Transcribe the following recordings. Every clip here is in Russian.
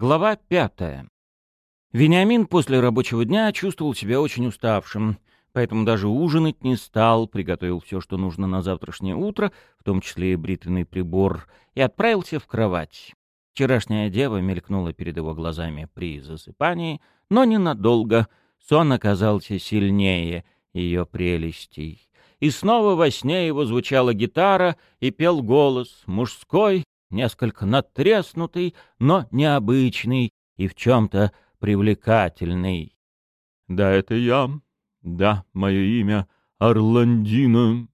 Глава пятая. Вениамин после рабочего дня чувствовал себя очень уставшим, поэтому даже ужинать не стал, приготовил все, что нужно на завтрашнее утро, в том числе и бритвенный прибор, и отправился в кровать. Вчерашняя дева мелькнула перед его глазами при засыпании, но ненадолго. Сон оказался сильнее ее прелестей. И снова во сне его звучала гитара и пел голос, мужской, несколько надтреснутый, но необычный и в чем-то привлекательный. «Да, это я. Да, мое имя Орландина.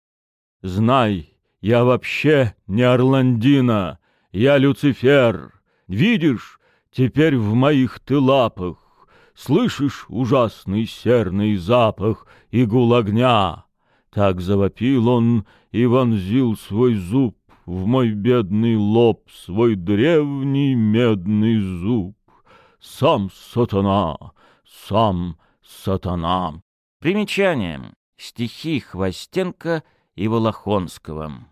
Знай, я вообще не Орландина, я Люцифер. Видишь, теперь в моих ты лапах. Слышишь ужасный серный запах и гул огня?» Так завопил он и вонзил свой зуб в мой бедный лоб свой древний медный зуб. Сам сатана, сам сатана. Примечание. Стихи Хвостенко и Волохонского.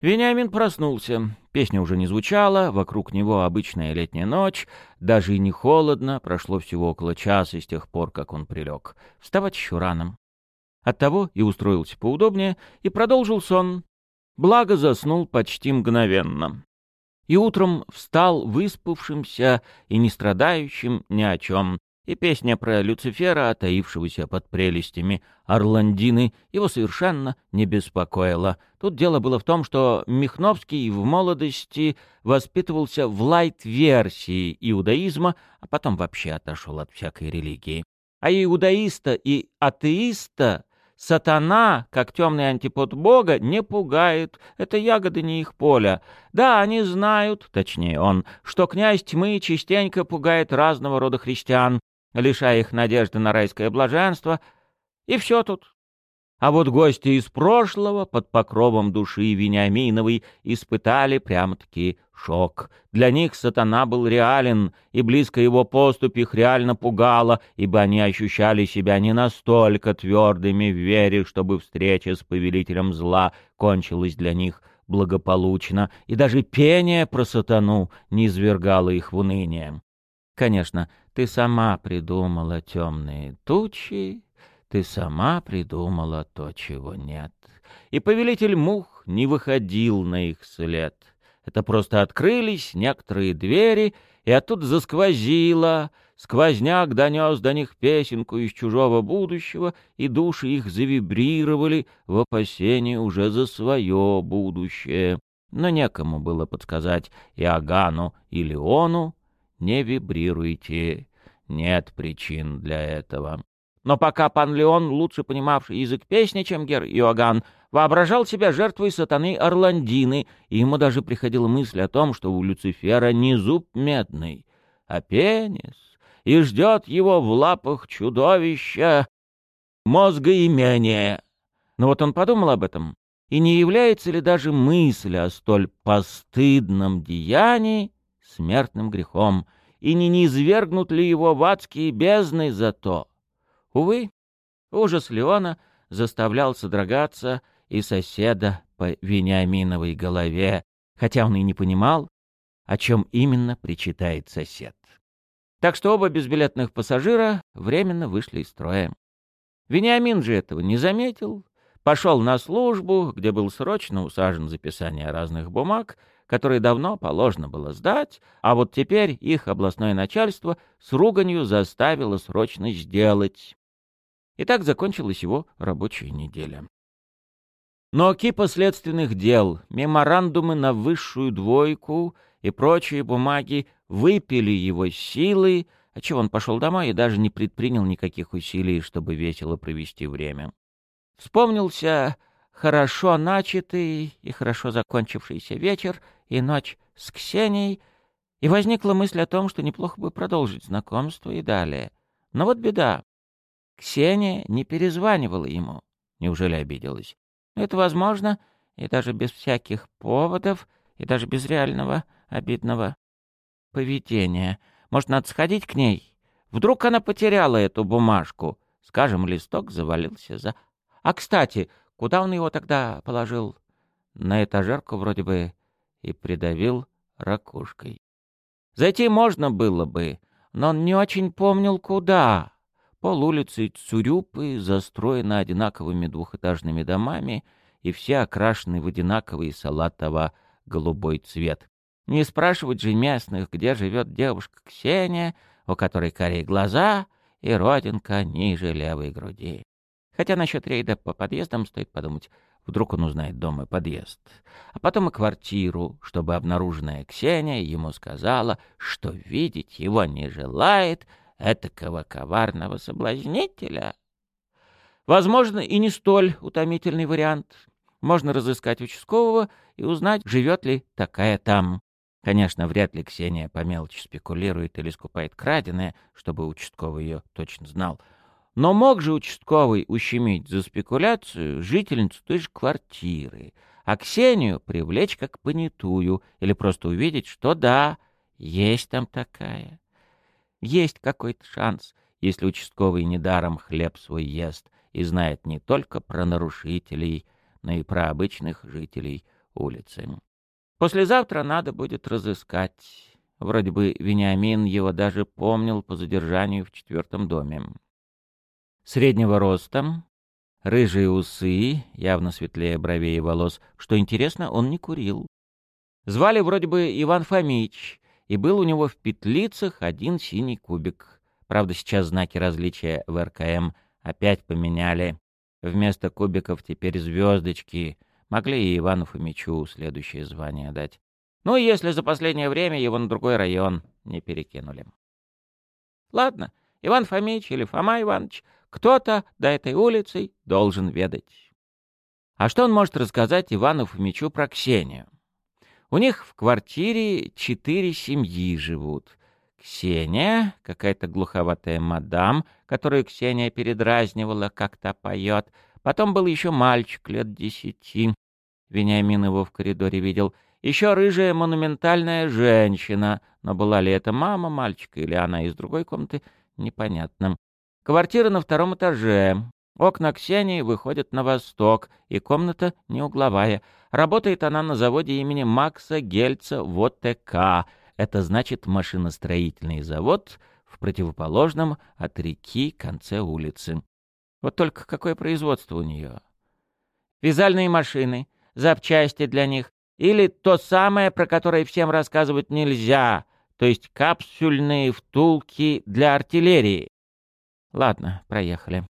Вениамин проснулся. Песня уже не звучала, вокруг него обычная летняя ночь, даже и не холодно, прошло всего около часа с тех пор, как он прилег. Вставать еще рано. Оттого и устроился поудобнее, и продолжил сон, Благо заснул почти мгновенно. И утром встал выспавшимся и не страдающим ни о чем. И песня про Люцифера, отаившегося под прелестями Орландины, его совершенно не беспокоила. Тут дело было в том, что Михновский в молодости воспитывался в лайт-версии иудаизма, а потом вообще отошел от всякой религии. А иудаиста и атеиста Сатана, как темный антипод Бога, не пугает. Это ягоды не их поля. Да, они знают, точнее он, что князь тьмы частенько пугает разного рода христиан, лишая их надежды на райское блаженство. И все тут. А вот гости из прошлого под покровом души Вениаминовой испытали прямо-таки шок. Для них сатана был реален, и близко его поступь их реально пугало, ибо они ощущали себя не настолько твердыми в вере, чтобы встреча с повелителем зла кончилась для них благополучно, и даже пение про сатану не извергало их в уныние. Конечно, ты сама придумала темные тучи, ты сама придумала то, чего нет. И повелитель мух не выходил на их след. Это просто открылись некоторые двери, и оттуда засквозило. Сквозняк донес до них песенку из чужого будущего, и души их завибрировали в опасении уже за свое будущее. Но некому было подсказать Иоганну или Леону, не вибрируйте, нет причин для этого. Но пока пан Леон, лучше понимавший язык песни, чем Гер Иоганн, воображал себя жертвой сатаны Орландины, и ему даже приходила мысль о том, что у Люцифера не зуб медный, а пенис, и ждет его в лапах чудовища мозга имения. Но вот он подумал об этом, и не является ли даже мысль о столь постыдном деянии смертным грехом, и не низвергнут ли его в адские бездны за то? Увы, ужас Леона заставлял содрогаться и соседа по Вениаминовой голове, хотя он и не понимал, о чем именно причитает сосед. Так что оба безбилетных пассажира временно вышли из строя. Вениамин же этого не заметил, пошел на службу, где был срочно усажен записание разных бумаг, которые давно положено было сдать, а вот теперь их областное начальство с руганью заставило срочно сделать. И так закончилась его рабочая неделя. Но кипа следственных дел, меморандумы на высшую двойку и прочие бумаги выпили его силы, отчего он пошел домой и даже не предпринял никаких усилий, чтобы весело провести время. Вспомнился хорошо начатый и хорошо закончившийся вечер и ночь с Ксенией, и возникла мысль о том, что неплохо бы продолжить знакомство и далее. Но вот беда. Ксения не перезванивала ему. Неужели обиделась? Это возможно, и даже без всяких поводов, и даже без реального обидного поведения. Может, надо сходить к ней? Вдруг она потеряла эту бумажку? Скажем, листок завалился за... А, кстати, куда он его тогда положил? На этажерку вроде бы и придавил ракушкой. Зайти можно было бы, но он не очень помнил, куда. Пол улицы Цурюпы застроена одинаковыми двухэтажными домами, и все окрашены в одинаковый салатово-голубой цвет. Не спрашивать же местных, где живет девушка Ксения, у которой корей глаза и родинка ниже левой груди. Хотя насчет рейда по подъездам стоит подумать. Вдруг он узнает дом и подъезд. А потом и квартиру, чтобы обнаруженная Ксения ему сказала, что видеть его не желает этакого коварного соблазнителя. Возможно, и не столь утомительный вариант. Можно разыскать участкового и узнать, живет ли такая там. Конечно, вряд ли Ксения по мелочи спекулирует или скупает краденое, чтобы участковый ее точно знал — но мог же участковый ущемить за спекуляцию жительницу той же квартиры, а Ксению привлечь как понятую или просто увидеть, что да, есть там такая. Есть какой-то шанс, если участковый недаром хлеб свой ест и знает не только про нарушителей, но и про обычных жителей улицы. Послезавтра надо будет разыскать. Вроде бы Вениамин его даже помнил по задержанию в четвертом доме среднего роста, рыжие усы, явно светлее бровей и волос. Что интересно, он не курил. Звали вроде бы Иван Фомич, и был у него в петлицах один синий кубик. Правда, сейчас знаки различия в РКМ опять поменяли. Вместо кубиков теперь звездочки. Могли и Ивану Фомичу следующее звание дать. Ну, если за последнее время его на другой район не перекинули. Ладно, Иван Фомич или Фома Иванович кто-то до этой улицы должен ведать. А что он может рассказать Ивану Фомичу про Ксению? У них в квартире четыре семьи живут. Ксения, какая-то глуховатая мадам, которую Ксения передразнивала, как-то поет. Потом был еще мальчик лет десяти. Вениамин его в коридоре видел. Еще рыжая монументальная женщина. Но была ли это мама мальчика или она из другой комнаты, непонятно. Квартира на втором этаже. Окна Ксении выходят на восток, и комната не угловая. Работает она на заводе имени Макса Гельца в ОТК. Это значит машиностроительный завод в противоположном от реки конце улицы. Вот только какое производство у нее? Вязальные машины, запчасти для них, или то самое, про которое всем рассказывать нельзя, то есть капсульные втулки для артиллерии. Ладно, проехали.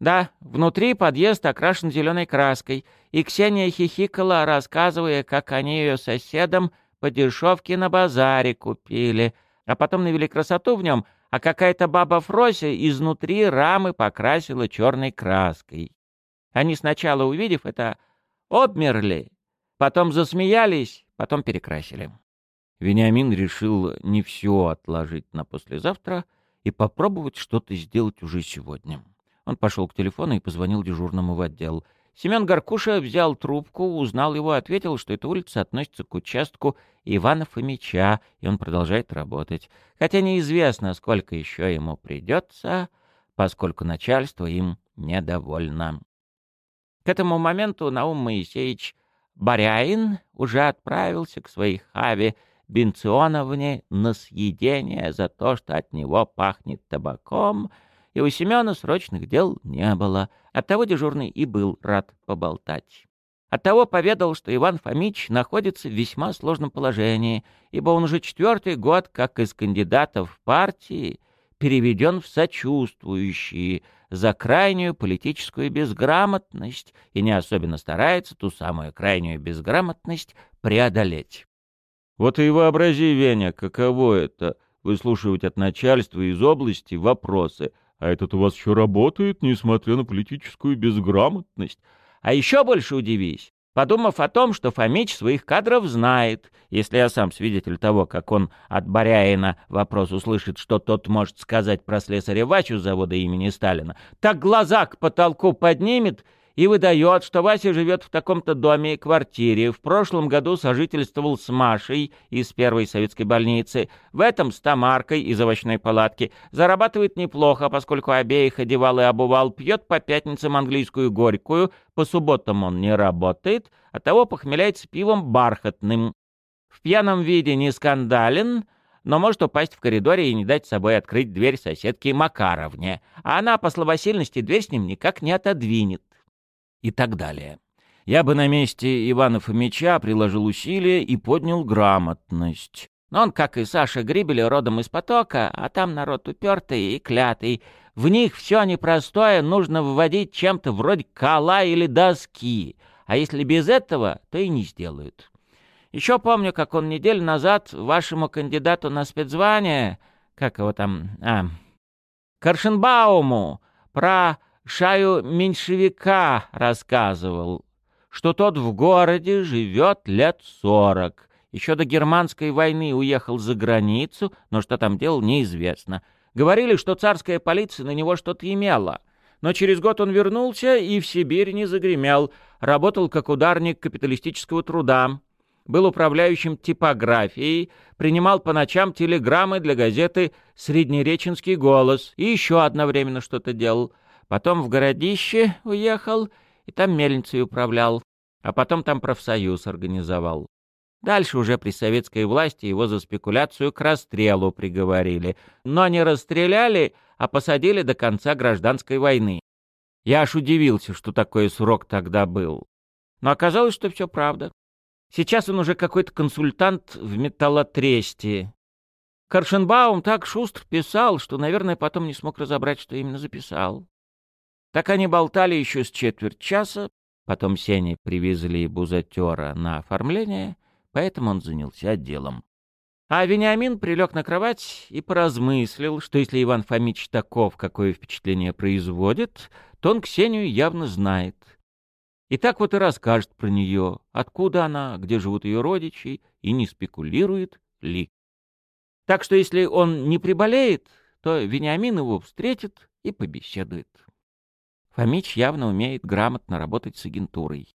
Да, внутри подъезд окрашен зеленой краской, и Ксения хихикала, рассказывая, как они ее соседом по дешевке на базаре купили, а потом навели красоту в нем, а какая-то баба Фрося изнутри рамы покрасила черной краской. Они сначала, увидев это, обмерли, потом засмеялись, потом перекрасили. Вениамин решил не все отложить на послезавтра — и попробовать что-то сделать уже сегодня. Он пошел к телефону и позвонил дежурному в отдел. Семен Горкуша взял трубку, узнал его, ответил, что эта улица относится к участку Ивана Фомича, и он продолжает работать. Хотя неизвестно, сколько еще ему придется, поскольку начальство им недовольно. К этому моменту Наум Моисеевич Баряин уже отправился к своей хаве, Бенционовне на съедение за то, что от него пахнет табаком, и у Семена срочных дел не было. Оттого дежурный и был рад поболтать. Оттого поведал, что Иван Фомич находится в весьма сложном положении, ибо он уже четвертый год, как из кандидатов в партии, переведен в сочувствующие за крайнюю политическую безграмотность и не особенно старается ту самую крайнюю безграмотность преодолеть. Вот и вообрази, Веня, каково это — выслушивать от начальства из области вопросы. А этот у вас еще работает, несмотря на политическую безграмотность. А еще больше удивись, подумав о том, что Фомич своих кадров знает, если я сам свидетель того, как он от Боряина вопрос услышит, что тот может сказать про слесаря Вачу завода имени Сталина, так глаза к потолку поднимет — и выдает, что Вася живет в таком-то доме и квартире, в прошлом году сожительствовал с Машей из первой советской больницы, в этом с Тамаркой из овощной палатки, зарабатывает неплохо, поскольку обеих одевал и обувал, пьет по пятницам английскую горькую, по субботам он не работает, а того похмеляется пивом бархатным. В пьяном виде не скандален, но может упасть в коридоре и не дать собой открыть дверь соседке Макаровне, а она по слабосильности дверь с ним никак не отодвинет. И так далее. Я бы на месте Ивана Фомича приложил усилия и поднял грамотность. Но он, как и Саша Грибель, родом из потока, а там народ упертый и клятый. В них все непростое нужно вводить чем-то вроде кола или доски, а если без этого, то и не сделают. Еще помню, как он неделю назад вашему кандидату на спецзвание, как его там, а, Коршенбауму, про шаю меньшевика рассказывал, что тот в городе живет лет сорок, еще до германской войны уехал за границу, но что там делал, неизвестно. Говорили, что царская полиция на него что-то имела. Но через год он вернулся и в Сибирь не загремел. Работал как ударник капиталистического труда. Был управляющим типографией, принимал по ночам телеграммы для газеты «Среднереченский голос» и еще одновременно что-то делал. Потом в городище уехал и там мельницей управлял, а потом там профсоюз организовал. Дальше уже при советской власти его за спекуляцию к расстрелу приговорили. Но не расстреляли, а посадили до конца гражданской войны. Я аж удивился, что такой срок тогда был. Но оказалось, что все правда. Сейчас он уже какой-то консультант в металлотресте. Коршенбаум так шустр писал, что, наверное, потом не смог разобрать, что именно записал. Так они болтали еще с четверть часа, потом Сене привезли бузатера на оформление — поэтому он занялся делом. А Вениамин прилег на кровать и поразмыслил, что если Иван Фомич таков, какое впечатление производит, то он Ксению явно знает. И так вот и расскажет про нее, откуда она, где живут ее родичи, и не спекулирует ли. Так что если он не приболеет, то Вениамин его встретит и побеседует. Фомич явно умеет грамотно работать с агентурой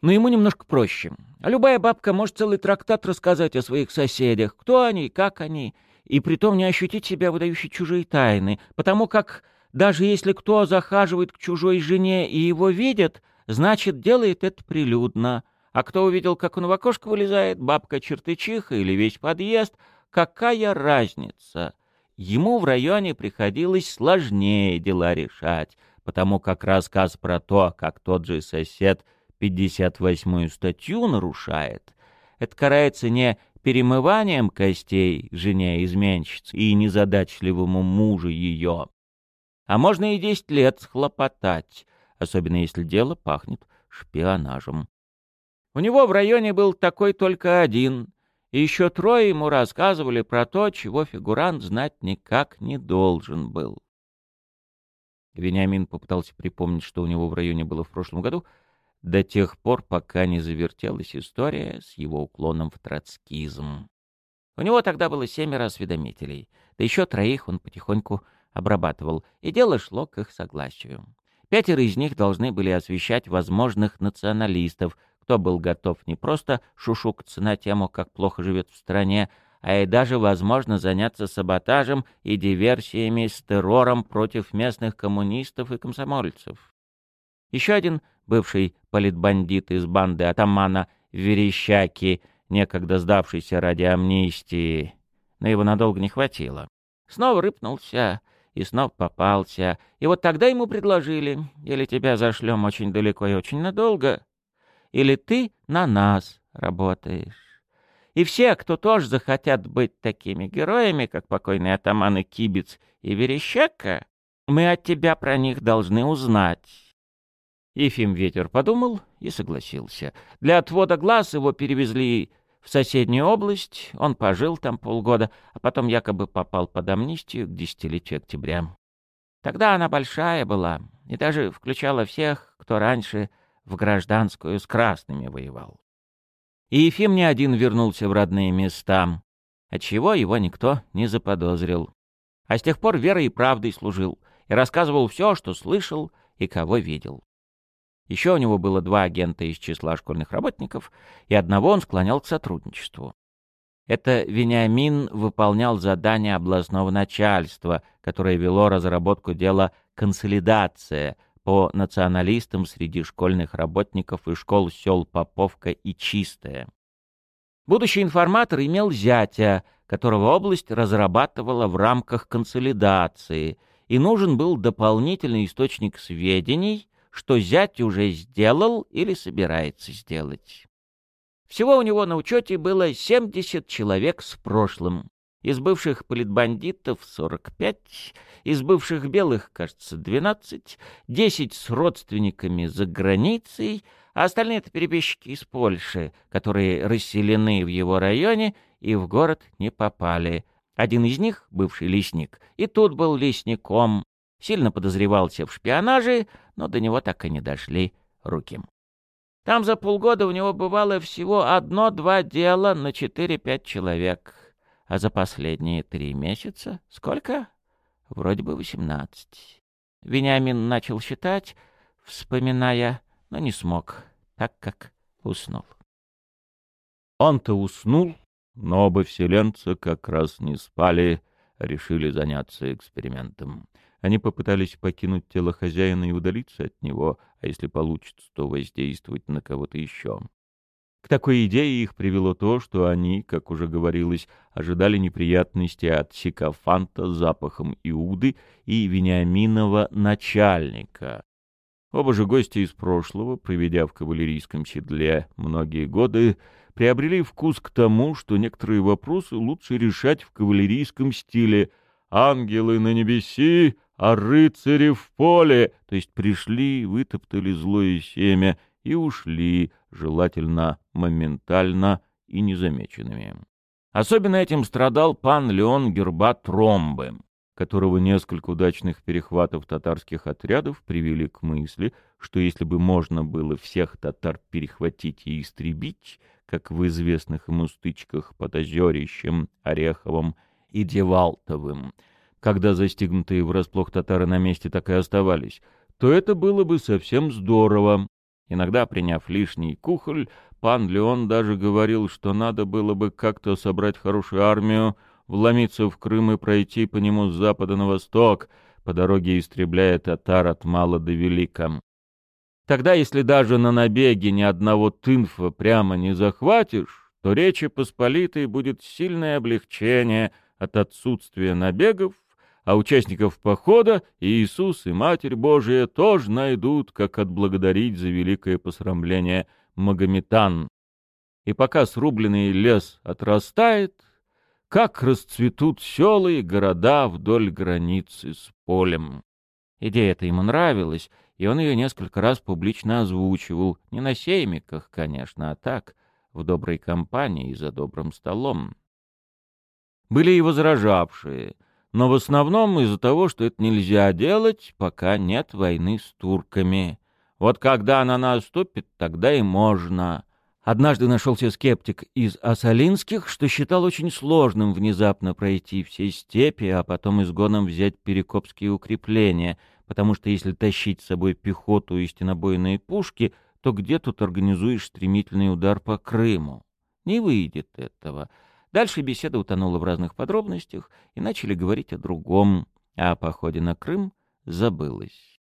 но ему немножко проще. А любая бабка может целый трактат рассказать о своих соседях, кто они, как они, и притом не ощутить себя выдающей чужие тайны, потому как даже если кто захаживает к чужой жене и его видит, значит, делает это прилюдно. А кто увидел, как он в окошко вылезает, бабка-чертычиха или весь подъезд, какая разница? Ему в районе приходилось сложнее дела решать, потому как рассказ про то, как тот же сосед 58-ю статью нарушает, это карается не перемыванием костей жене-изменщицы и незадачливому мужу ее, а можно и 10 лет схлопотать, особенно если дело пахнет шпионажем. У него в районе был такой только один, и еще трое ему рассказывали про то, чего фигурант знать никак не должен был. Вениамин попытался припомнить, что у него в районе было в прошлом году — до тех пор, пока не завертелась история с его уклоном в троцкизм. У него тогда было семеро осведомителей, да еще троих он потихоньку обрабатывал, и дело шло к их согласию. Пятеро из них должны были освещать возможных националистов, кто был готов не просто шушукаться на тему, как плохо живет в стране, а и даже, возможно, заняться саботажем и диверсиями с террором против местных коммунистов и комсомольцев. Еще один бывший политбандит из банды атамана Верещаки, некогда сдавшийся ради амнистии, но его надолго не хватило. Снова рыпнулся и снова попался. И вот тогда ему предложили, или тебя зашлем очень далеко и очень надолго, или ты на нас работаешь. И все, кто тоже захотят быть такими героями, как покойные атаманы Кибиц и Верещака, мы от тебя про них должны узнать. Ефим Ветер подумал и согласился. Для отвода глаз его перевезли в соседнюю область, он пожил там полгода, а потом якобы попал под амнистию к десятилетию октября. Тогда она большая была и даже включала всех, кто раньше в гражданскую с красными воевал. И Ефим не один вернулся в родные места, отчего его никто не заподозрил. А с тех пор верой и правдой служил и рассказывал все, что слышал и кого видел. Еще у него было два агента из числа школьных работников, и одного он склонял к сотрудничеству. Это Вениамин выполнял задание областного начальства, которое вело разработку дела «Консолидация» по националистам среди школьных работников и школ сел Поповка и Чистая. Будущий информатор имел зятя, которого область разрабатывала в рамках консолидации, и нужен был дополнительный источник сведений, что зять уже сделал или собирается сделать. Всего у него на учете было 70 человек с прошлым. Из бывших политбандитов 45, из бывших белых, кажется, 12, 10 с родственниками за границей, а остальные — это перебежчики из Польши, которые расселены в его районе и в город не попали. Один из них, бывший лесник, и тут был лесником, сильно подозревался в шпионаже, но до него так и не дошли руки. Там за полгода у него бывало всего одно-два дела на четыре-пять человек а за последние три месяца сколько? Вроде бы восемнадцать. Вениамин начал считать, вспоминая, но не смог, так как уснул. Он-то уснул, но оба вселенца как раз не спали, решили заняться экспериментом. Они попытались покинуть тело хозяина и удалиться от него, а если получится, то воздействовать на кого-то еще. К такой идее их привело то, что они, как уже говорилось, ожидали неприятностей от сикофанта запахом Иуды и Вениаминова начальника. Оба же гости из прошлого, проведя в кавалерийском седле многие годы, приобрели вкус к тому, что некоторые вопросы лучше решать в кавалерийском стиле «ангелы на небеси, а рыцари в поле», то есть пришли, вытоптали злое семя и ушли, желательно моментально и незамеченными. Особенно этим страдал пан Леон Герба Тромбы, которого несколько удачных перехватов татарских отрядов привели к мысли, что если бы можно было всех татар перехватить и истребить, как в известных ему стычках под Озерищем, Ореховым и Девалтовым, когда застигнутые врасплох татары на месте так и оставались, то это было бы совсем здорово, Иногда, приняв лишний кухоль, пан Леон даже говорил, что надо было бы как-то собрать хорошую армию, вломиться в Крым и пройти по нему с запада на восток, по дороге истребляя татар от мала до велика. Тогда, если даже на набеге ни одного тынфа прямо не захватишь, то Речи Посполитой будет сильное облегчение от отсутствия набегов а участников похода Иисус и Матерь Божия тоже найдут, как отблагодарить за великое посрамление Магометан. И пока срубленный лес отрастает, как расцветут села и города вдоль границы с полем. Идея эта ему нравилась, и он ее несколько раз публично озвучивал, не на сеймиках, конечно, а так, в доброй компании и за добрым столом. Были и возражавшие, но в основном из-за того, что это нельзя делать, пока нет войны с турками. Вот когда она наступит, тогда и можно. Однажды нашелся скептик из Асалинских, что считал очень сложным внезапно пройти все степи, а потом изгоном взять перекопские укрепления, потому что если тащить с собой пехоту и стенобойные пушки, то где тут организуешь стремительный удар по Крыму? Не выйдет этого. Дальше беседа утонула в разных подробностях, и начали говорить о другом, а о походе на Крым забылось.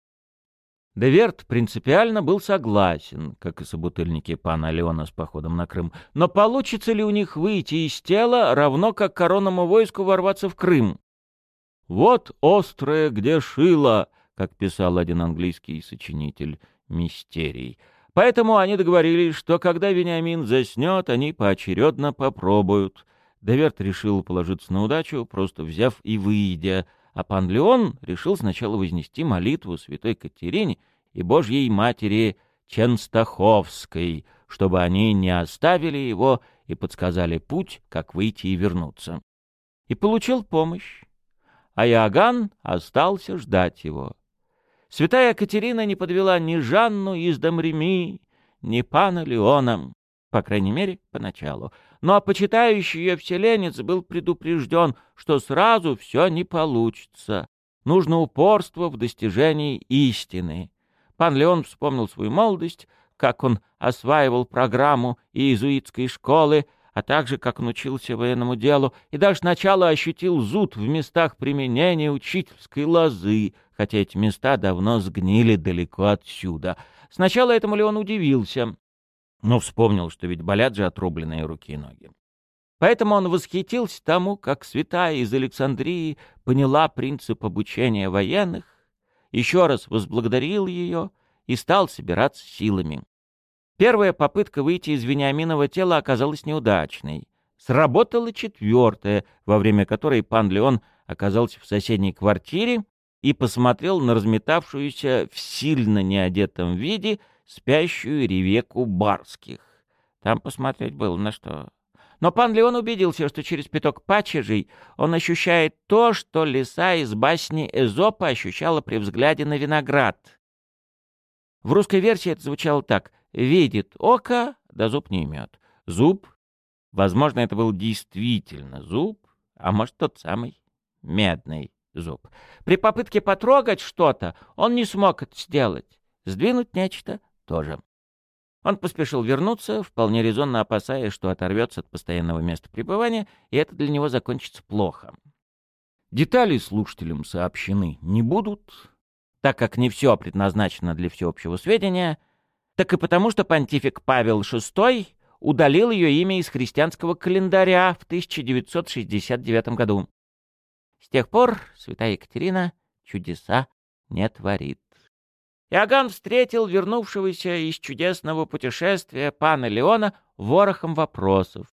Деверт принципиально был согласен, как и собутыльники пана Леона с походом на Крым, но получится ли у них выйти из тела, равно как коронному войску ворваться в Крым? «Вот острое, где шило», как писал один английский сочинитель «Мистерий», Поэтому они договорились, что когда Вениамин заснет, они поочередно попробуют. Деверт решил положиться на удачу, просто взяв и выйдя, а пан Леон решил сначала вознести молитву святой Катерине и Божьей Матери Ченстаховской, чтобы они не оставили его и подсказали путь, как выйти и вернуться. И получил помощь, а Иоганн остался ждать его. Святая Катерина не подвела ни Жанну из Домреми, ни пана Леона, по крайней мере, поначалу но почитающий ее вселенец был предупрежден, что сразу все не получится. Нужно упорство в достижении истины. Пан Леон вспомнил свою молодость, как он осваивал программу иезуитской школы, а также как он учился военному делу, и даже сначала ощутил зуд в местах применения учительской лозы, хотя эти места давно сгнили далеко отсюда. Сначала этому Леон удивился, но вспомнил, что ведь болят же отрубленные руки и ноги. Поэтому он восхитился тому, как святая из Александрии поняла принцип обучения военных, еще раз возблагодарил ее и стал собираться силами. Первая попытка выйти из Вениаминова тела оказалась неудачной. Сработала четвертая, во время которой пан Леон оказался в соседней квартире и посмотрел на разметавшуюся в сильно неодетом виде спящую Ревеку Барских. Там посмотреть было на что. Но пан Леон убедился, что через пяток пачежей он ощущает то, что лиса из басни Эзопа ощущала при взгляде на виноград. В русской версии это звучало так. «Видит око, да зуб не имет». Зуб, возможно, это был действительно зуб, а может, тот самый медный зуб. При попытке потрогать что-то он не смог это сделать. Сдвинуть нечто тоже. Он поспешил вернуться, вполне резонно опасаясь, что оторвется от постоянного места пребывания, и это для него закончится плохо. Детали слушателям сообщены не будут, так как не все предназначено для всеобщего сведения, так и потому, что понтифик Павел VI удалил ее имя из христианского календаря в 1969 году. С тех пор святая Екатерина чудеса не творит. Иоганн встретил вернувшегося из чудесного путешествия пана Леона ворохом вопросов.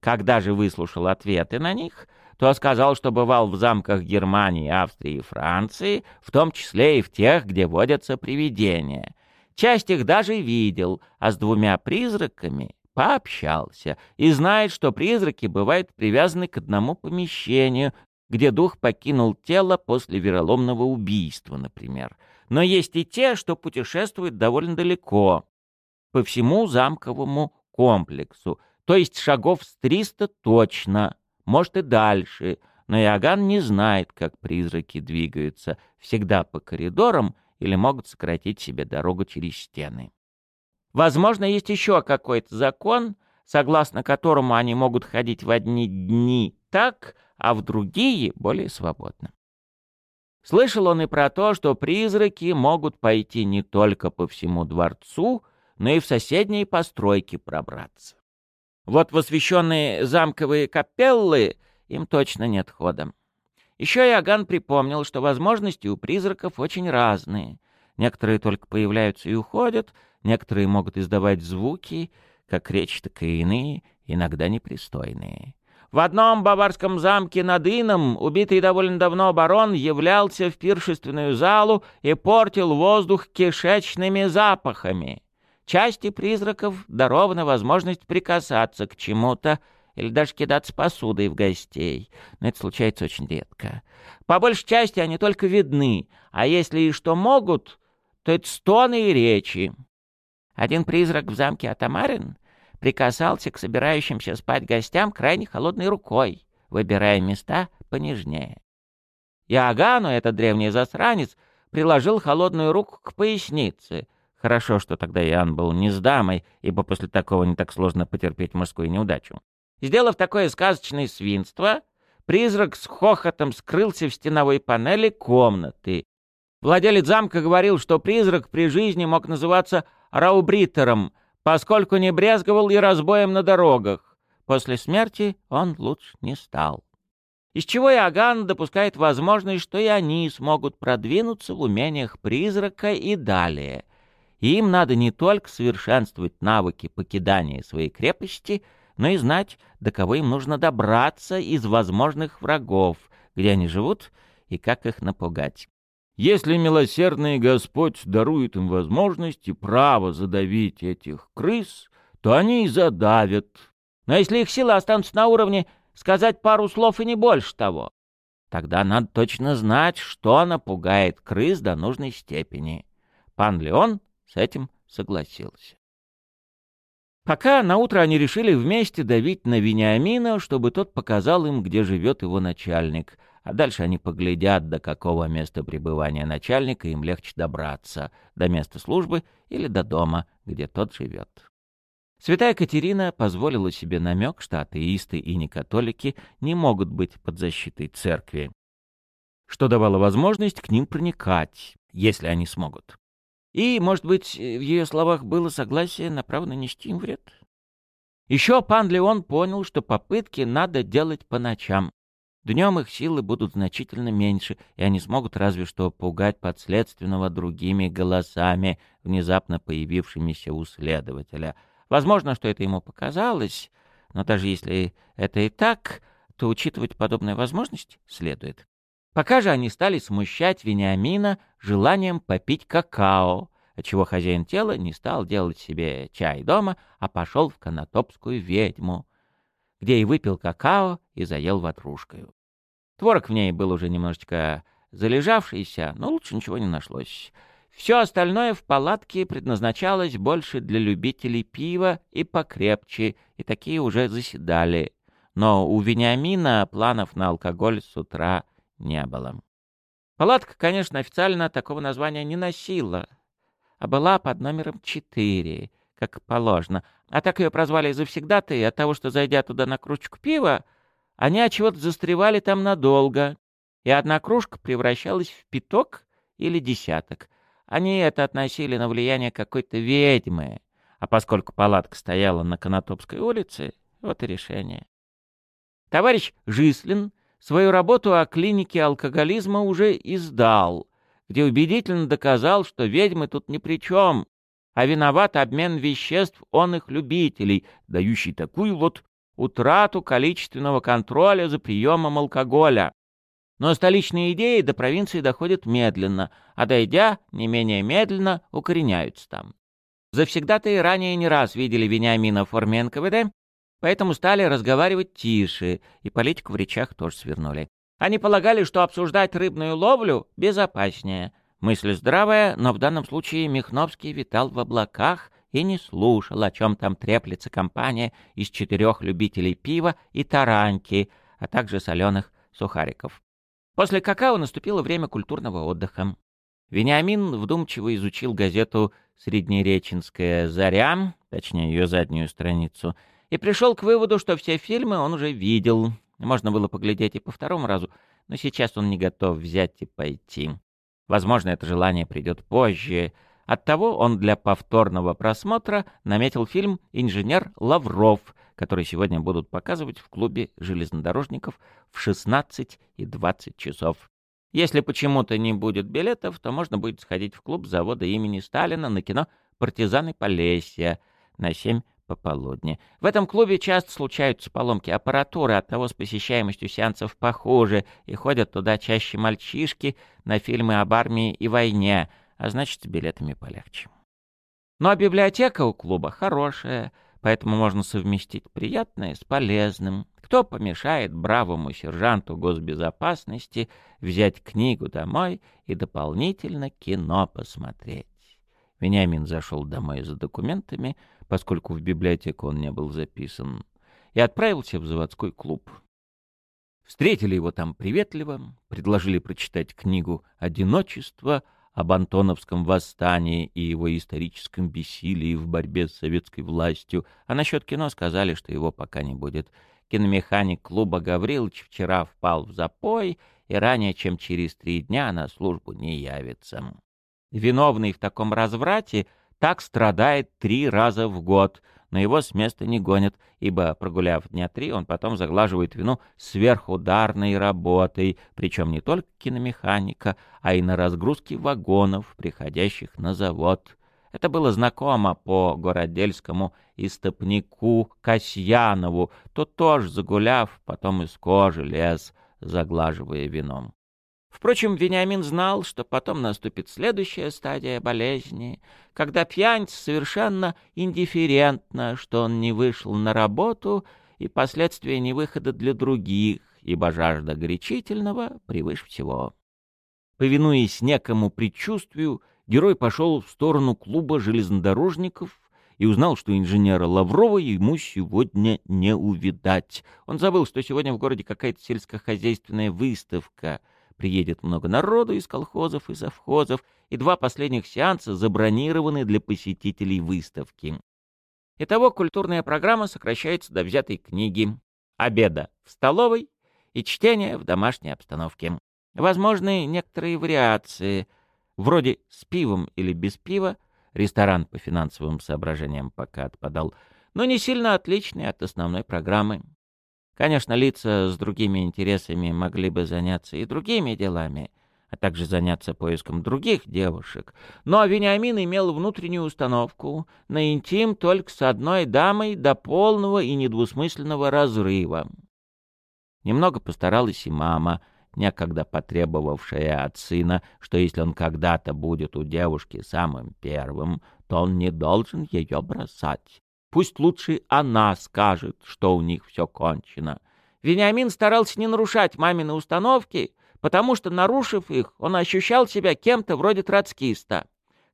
Когда же выслушал ответы на них, то сказал, что бывал в замках Германии, Австрии и Франции, в том числе и в тех, где водятся привидения. Часть их даже видел, а с двумя призраками пообщался и знает, что призраки бывают привязаны к одному помещению, где дух покинул тело после вероломного убийства, например — но есть и те, что путешествуют довольно далеко, по всему замковому комплексу, то есть шагов с 300 точно, может и дальше, но Иоганн не знает, как призраки двигаются, всегда по коридорам или могут сократить себе дорогу через стены. Возможно, есть еще какой-то закон, согласно которому они могут ходить в одни дни так, а в другие более свободно. Слышал он и про то, что призраки могут пойти не только по всему дворцу, но и в соседние постройки пробраться. Вот в освященные замковые капеллы им точно нет хода. Еще Иоганн припомнил, что возможности у призраков очень разные. Некоторые только появляются и уходят, некоторые могут издавать звуки, как речь, так и иные, иногда непристойные. В одном баварском замке над Ином убитый довольно давно барон являлся в пиршественную залу и портил воздух кишечными запахами. Части призраков дарована возможность прикасаться к чему-то или даже кидаться посудой в гостей, но это случается очень редко. По большей части они только видны, а если и что могут, то это стоны и речи. Один призрак в замке Атамарин прикасался к собирающимся спать гостям крайне холодной рукой, выбирая места понежнее. Иоганну этот древний засранец приложил холодную руку к пояснице. Хорошо, что тогда Иоанн был не с дамой, ибо после такого не так сложно потерпеть мужскую неудачу. Сделав такое сказочное свинство, призрак с хохотом скрылся в стеновой панели комнаты. Владелец замка говорил, что призрак при жизни мог называться раубритером — поскольку не брезговал и разбоем на дорогах. После смерти он лучше не стал. Из чего Иоганн допускает возможность, что и они смогут продвинуться в умениях призрака и далее. Им надо не только совершенствовать навыки покидания своей крепости, но и знать, до кого им нужно добраться из возможных врагов, где они живут и как их напугать. Если милосердный Господь дарует им возможность и право задавить этих крыс, то они и задавят. Но если их силы останутся на уровне сказать пару слов и не больше того, тогда надо точно знать, что напугает крыс до нужной степени. Пан Леон с этим согласился. Пока наутро они решили вместе давить на Вениамина, чтобы тот показал им, где живет его начальник — а дальше они поглядят, до какого места пребывания начальника им легче добраться, до места службы или до дома, где тот живет. Святая Катерина позволила себе намек, что атеисты и некатолики не могут быть под защитой церкви, что давало возможность к ним проникать, если они смогут. И, может быть, в ее словах было согласие на право нанести им вред? Еще пан Леон понял, что попытки надо делать по ночам. Днем их силы будут значительно меньше, и они смогут разве что пугать подследственного другими голосами, внезапно появившимися у следователя. Возможно, что это ему показалось, но даже если это и так, то учитывать подобные возможности следует. Пока же они стали смущать Вениамина желанием попить какао, отчего хозяин тела не стал делать себе чай дома, а пошел в Конотопскую ведьму, где и выпил какао и заел ватрушкою. Творог в ней был уже немножечко залежавшийся, но лучше ничего не нашлось. Все остальное в палатке предназначалось больше для любителей пива и покрепче, и такие уже заседали. Но у Вениамина планов на алкоголь с утра не было. Палатка, конечно, официально такого названия не носила, а была под номером 4, как положено. А так ее прозвали завсегдаты от того, что, зайдя туда на кружку пива, они от чего-то застревали там надолго, и одна кружка превращалась в пяток или десяток. Они это относили на влияние какой-то ведьмы, а поскольку палатка стояла на Конотопской улице, вот и решение. Товарищ Жислин свою работу о клинике алкоголизма уже издал — где убедительно доказал, что ведьмы тут ни при чем, а виноват обмен веществ он их любителей, дающий такую вот утрату количественного контроля за приемом алкоголя. Но столичные идеи до провинции доходят медленно, а дойдя, не менее медленно, укореняются там. Завсегда-то и ранее не раз видели Вениамина в форме НКВД, поэтому стали разговаривать тише, и политику в речах тоже свернули. Они полагали, что обсуждать рыбную ловлю безопаснее. Мысль здравая, но в данном случае Михновский витал в облаках и не слушал, о чем там треплется компания из четырех любителей пива и таранки, а также соленых сухариков. После какао наступило время культурного отдыха. Вениамин вдумчиво изучил газету «Среднереченская заря», точнее ее заднюю страницу, и пришел к выводу, что все фильмы он уже видел, можно было поглядеть и по второму разу, но сейчас он не готов взять и пойти. Возможно, это желание придет позже. Оттого он для повторного просмотра наметил фильм «Инженер Лавров», который сегодня будут показывать в клубе железнодорожников в 16 и 20 часов. Если почему-то не будет билетов, то можно будет сходить в клуб завода имени Сталина на кино «Партизаны Полесья» на 7 пополудни. В этом клубе часто случаются поломки аппаратуры, от того с посещаемостью сеансов похуже, и ходят туда чаще мальчишки на фильмы об армии и войне, а значит, с билетами полегче. Ну а библиотека у клуба хорошая, поэтому можно совместить приятное с полезным. Кто помешает бравому сержанту госбезопасности взять книгу домой и дополнительно кино посмотреть? Вениамин зашел домой за документами, поскольку в библиотеку он не был записан, и отправился в заводской клуб. Встретили его там приветливо, предложили прочитать книгу «Одиночество» об Антоновском восстании и его историческом бессилии в борьбе с советской властью, а насчет кино сказали, что его пока не будет. Киномеханик клуба Гаврилович вчера впал в запой и ранее, чем через три дня, на службу не явится. Виновный в таком разврате — так страдает три раза в год, но его с места не гонят, ибо, прогуляв дня три, он потом заглаживает вину сверхударной работой, причем не только киномеханика, а и на разгрузке вагонов, приходящих на завод. Это было знакомо по городельскому истопнику Касьянову, тот тоже, загуляв, потом из кожи лез, заглаживая вином. Впрочем, Вениамин знал, что потом наступит следующая стадия болезни, когда пьяница совершенно индифферентна, что он не вышел на работу и последствия невыхода для других, ибо жажда горячительного превыше всего. Повинуясь некому предчувствию, герой пошел в сторону клуба железнодорожников и узнал, что инженера Лаврова ему сегодня не увидать. Он забыл, что сегодня в городе какая-то сельскохозяйственная выставка — Приедет много народу из колхозов и совхозов, и два последних сеанса забронированы для посетителей выставки. Итого культурная программа сокращается до взятой книги, обеда в столовой и чтения в домашней обстановке. Возможны некоторые вариации, вроде с пивом или без пива, ресторан по финансовым соображениям пока отпадал, но не сильно отличный от основной программы. Конечно, лица с другими интересами могли бы заняться и другими делами, а также заняться поиском других девушек. Но Вениамин имел внутреннюю установку на интим только с одной дамой до полного и недвусмысленного разрыва. Немного постаралась и мама, некогда потребовавшая от сына, что если он когда-то будет у девушки самым первым, то он не должен ее бросать. Пусть лучше она скажет, что у них все кончено. Вениамин старался не нарушать мамины установки, потому что, нарушив их, он ощущал себя кем-то вроде троцкиста.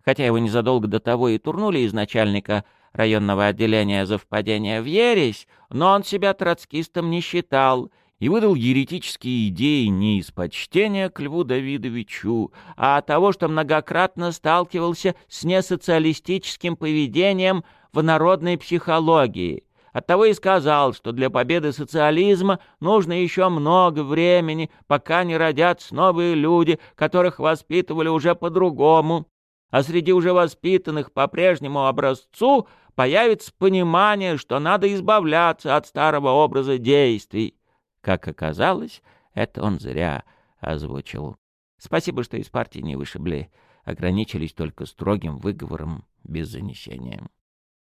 Хотя его незадолго до того и турнули из начальника районного отделения за впадение в ересь, но он себя троцкистом не считал и выдал еретические идеи не из почтения к Льву Давидовичу, а от того, что многократно сталкивался с несоциалистическим поведением в народной психологии. Оттого и сказал, что для победы социализма нужно еще много времени, пока не родятся новые люди, которых воспитывали уже по-другому. А среди уже воспитанных по прежнему образцу появится понимание, что надо избавляться от старого образа действий. Как оказалось, это он зря озвучил. Спасибо, что из партии не вышибли, ограничились только строгим выговором без занесения.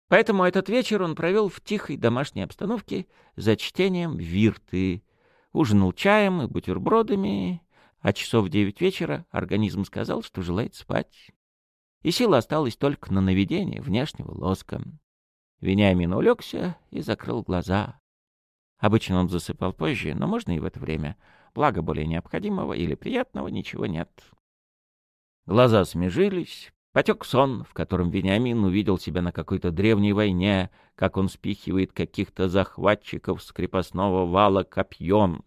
Поэтому этот вечер он провел в тихой домашней обстановке за чтением вирты, ужинал чаем и бутербродами, а часов в девять вечера организм сказал, что желает спать. И сила осталась только на наведение внешнего лоска. Вениамин улегся и закрыл глаза. Обычно он засыпал позже, но можно и в это время. Благо более необходимого или приятного ничего нет. Глаза смежились, Потек сон, в котором Вениамин увидел себя на какой-то древней войне, как он спихивает каких-то захватчиков с крепостного вала копьем.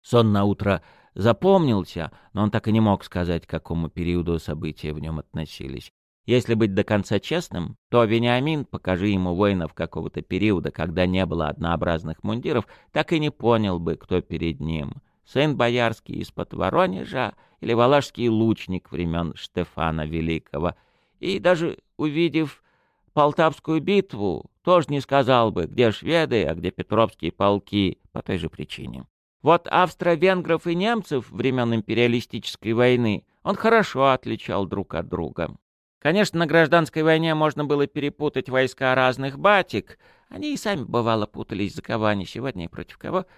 Сон на утро запомнился, но он так и не мог сказать, к какому периоду события в нем относились. Если быть до конца честным, то Вениамин, покажи ему воинов какого-то периода, когда не было однообразных мундиров, так и не понял бы, кто перед ним — сын боярский из-под Воронежа или валашский лучник времен Штефана Великого. И даже увидев Полтавскую битву, тоже не сказал бы, где шведы, а где петровские полки, по той же причине. Вот австро-венгров и немцев времен империалистической войны он хорошо отличал друг от друга. Конечно, на гражданской войне можно было перепутать войска разных батик. Они и сами, бывало, путались за кого они сегодня и против кого —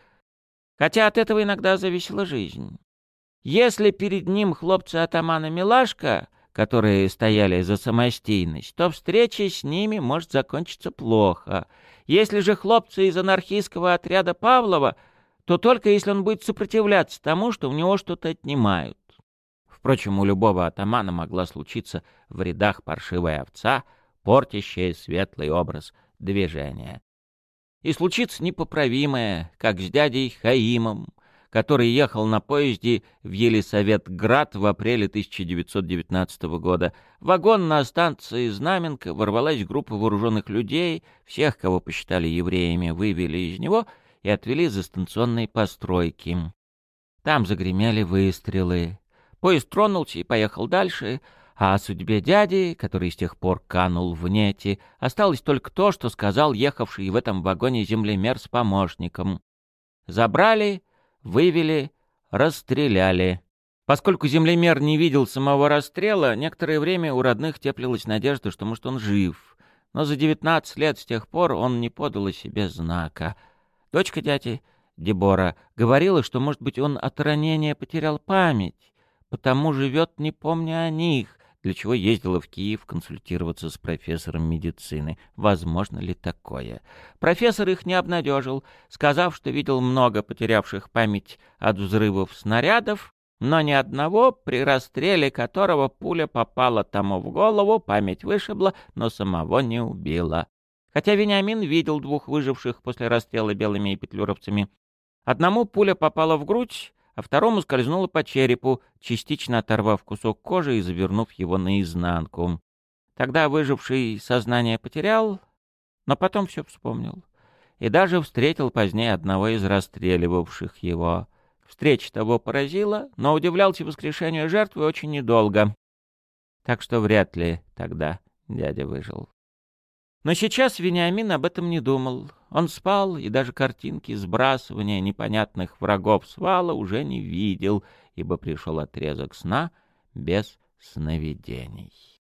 Хотя от этого иногда зависела жизнь. Если перед ним хлопцы-атамана Милашка, которые стояли за самостийность, то встреча с ними может закончиться плохо. Если же хлопцы из анархистского отряда Павлова, то только если он будет сопротивляться тому, что у него что-то отнимают. Впрочем, у любого атамана могла случиться в рядах паршивая овца, портящая светлый образ движения и случится непоправимое, как с дядей Хаимом, который ехал на поезде в Елисаветград в апреле 1919 года. Вагон на станции Знаменка ворвалась группа вооруженных людей, всех, кого посчитали евреями, вывели из него и отвели за станционные постройки. Там загремели выстрелы. Поезд тронулся и поехал дальше — а о судьбе дяди, который с тех пор канул в нете, осталось только то, что сказал ехавший в этом вагоне землемер с помощником. Забрали, вывели, расстреляли. Поскольку землемер не видел самого расстрела, некоторое время у родных теплилась надежда, что, может, он жив. Но за девятнадцать лет с тех пор он не подал о себе знака. Дочка дяди, Дебора, говорила, что, может быть, он от ранения потерял память, потому живет, не помня о них, для чего ездила в Киев консультироваться с профессором медицины. Возможно ли такое? Профессор их не обнадежил, сказав, что видел много потерявших память от взрывов снарядов, но ни одного, при расстреле которого пуля попала тому в голову, память вышибла, но самого не убила. Хотя Вениамин видел двух выживших после расстрела белыми и петлюровцами. Одному пуля попала в грудь, а второму скользнула по черепу, частично оторвав кусок кожи и завернув его наизнанку. Тогда выживший сознание потерял, но потом все вспомнил. И даже встретил позднее одного из расстреливавших его. Встреча того поразила, но удивлялся воскрешению жертвы очень недолго. Так что вряд ли тогда дядя выжил. Но сейчас Вениамин об этом не думал. Он спал и даже картинки сбрасывания непонятных врагов с вала уже не видел, ибо пришел отрезок сна без сновидений.